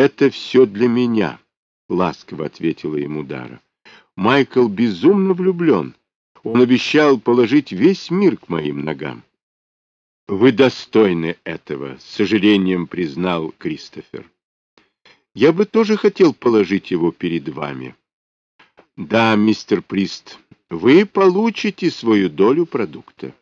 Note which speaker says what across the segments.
Speaker 1: Это все для меня, — ласково ответила ему Дара. Майкл безумно влюблен. Он обещал положить весь мир к моим ногам. Вы достойны этого, с сожалением признал Кристофер. Я бы тоже хотел положить его перед вами. Да, мистер Прист, вы получите свою долю продукта.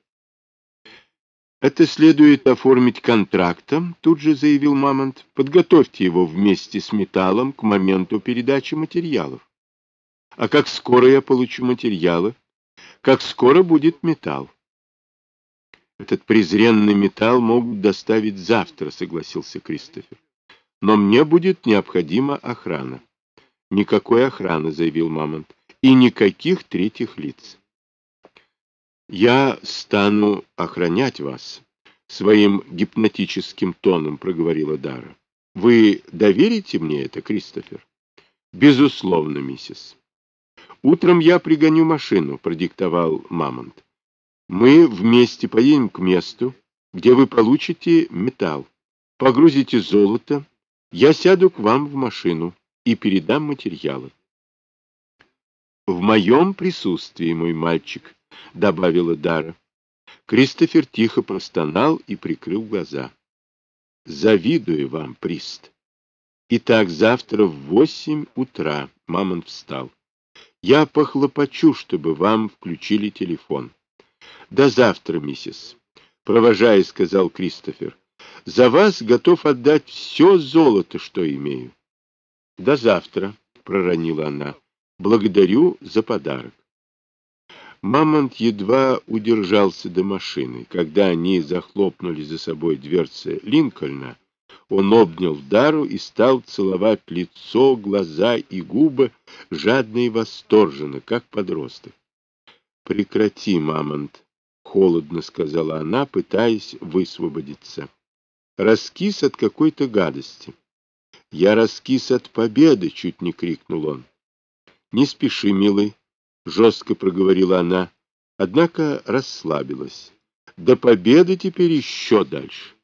Speaker 1: Это следует оформить контрактом, тут же заявил Мамонт. Подготовьте его вместе с металлом к моменту передачи материалов. А как скоро я получу материалы? Как скоро будет металл? Этот презренный металл могут доставить завтра, согласился Кристофер. Но мне будет необходима охрана. Никакой охраны, заявил Мамонт, и никаких третьих лиц. Я стану охранять вас, своим гипнотическим тоном проговорила Дара. Вы доверите мне это, Кристофер? Безусловно, миссис. Утром я пригоню машину, продиктовал Мамонт. Мы вместе поедем к месту, где вы получите металл, погрузите золото, я сяду к вам в машину и передам материалы. В моем присутствии, мой мальчик, добавила Дара. Кристофер тихо простонал и прикрыл глаза. Завидую вам, Прист. Итак, завтра в восемь утра Мамонт встал. Я похлопочу, чтобы вам включили телефон. До завтра, миссис. Провожая, сказал Кристофер. За вас готов отдать все золото, что имею. До завтра, проронила она. Благодарю за подарок. Мамонт едва удержался до машины. Когда они захлопнули за собой дверцы Линкольна, он обнял Дару и стал целовать лицо, глаза и губы, жадно и восторженно, как подросток. «Прекрати, Мамонт!» — холодно сказала она, пытаясь высвободиться. «Раскис от какой-то гадости». «Я раскис от победы!» — чуть не крикнул он. «Не спеши, милый!» — жестко проговорила она, однако расслабилась. «До победы теперь еще дальше!»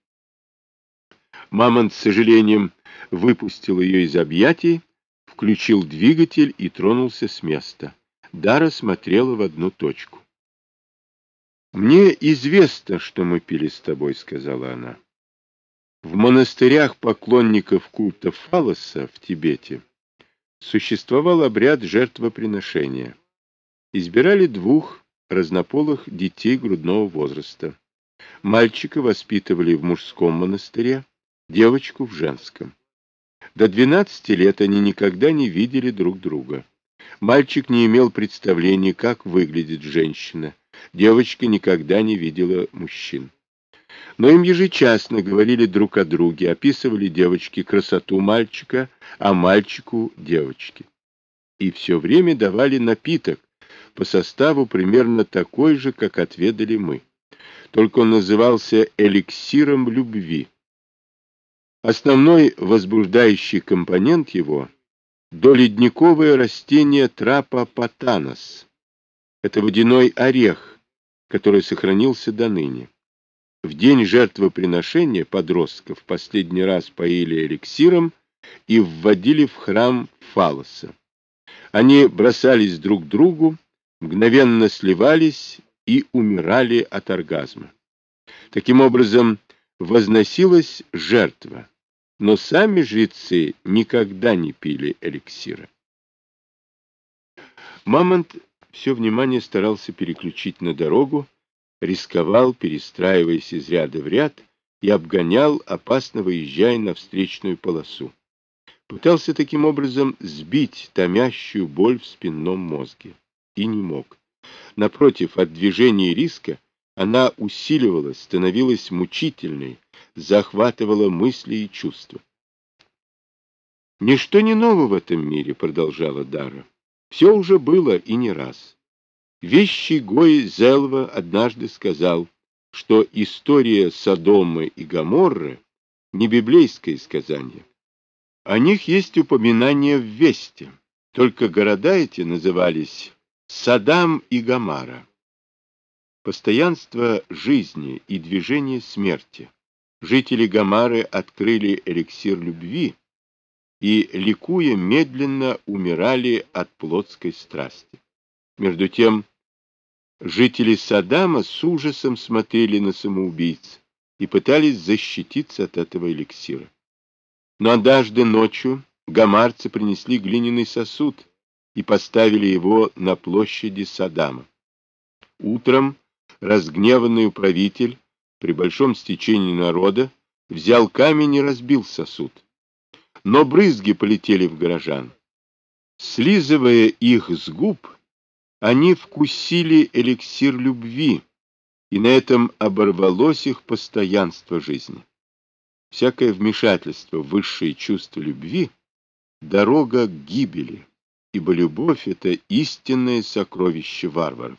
Speaker 1: Мамонт с сожалением выпустил ее из объятий, включил двигатель и тронулся с места. Дара смотрела в одну точку. «Мне известно, что мы пили с тобой», — сказала она. «В монастырях поклонников культа Фалоса в Тибете существовал обряд жертвоприношения. Избирали двух разнополых детей грудного возраста. Мальчика воспитывали в мужском монастыре, девочку в женском. До 12 лет они никогда не видели друг друга. Мальчик не имел представления, как выглядит женщина. Девочка никогда не видела мужчин. Но им ежечасно говорили друг о друге, описывали девочке красоту мальчика, а мальчику — девочки. И все время давали напиток, по составу примерно такой же, как отведали мы. Только он назывался эликсиром любви. Основной возбуждающий компонент его – доледниковое растение трапа патанос. Это водяной орех, который сохранился до ныне. В день жертвоприношения подростков последний раз поили эликсиром и вводили в храм фалоса. Они бросались друг к другу, мгновенно сливались и умирали от оргазма. Таким образом, возносилась жертва но сами жрецы никогда не пили эликсира. Мамонт все внимание старался переключить на дорогу, рисковал, перестраиваясь из ряда в ряд, и обгонял, опасно выезжая на встречную полосу. Пытался таким образом сбить томящую боль в спинном мозге. И не мог. Напротив, от движения риска она усиливалась, становилась мучительной, захватывала мысли и чувства. «Ничто не ново в этом мире», — продолжала Дара. «Все уже было и не раз. Вещий Гой Зелва однажды сказал, что история Содома и Гоморры не библейское сказание. О них есть упоминания в Весте, только города эти назывались Садам и Гомара. Постоянство жизни и движение смерти жители Гамары открыли эликсир любви, и, ликуя, медленно умирали от плотской страсти. Между тем, жители Садама с ужасом смотрели на самоубийц и пытались защититься от этого эликсира. Но однажды ночью гамарцы принесли глиняный сосуд и поставили его на площади Садама. Утром разгневанный управитель при большом стечении народа взял камень и разбил сосуд. Но брызги полетели в горожан. Слизывая их с губ, они вкусили эликсир любви, и на этом оборвалось их постоянство жизни. Всякое вмешательство в высшие чувства любви — дорога к гибели, ибо любовь — это истинное сокровище варваров.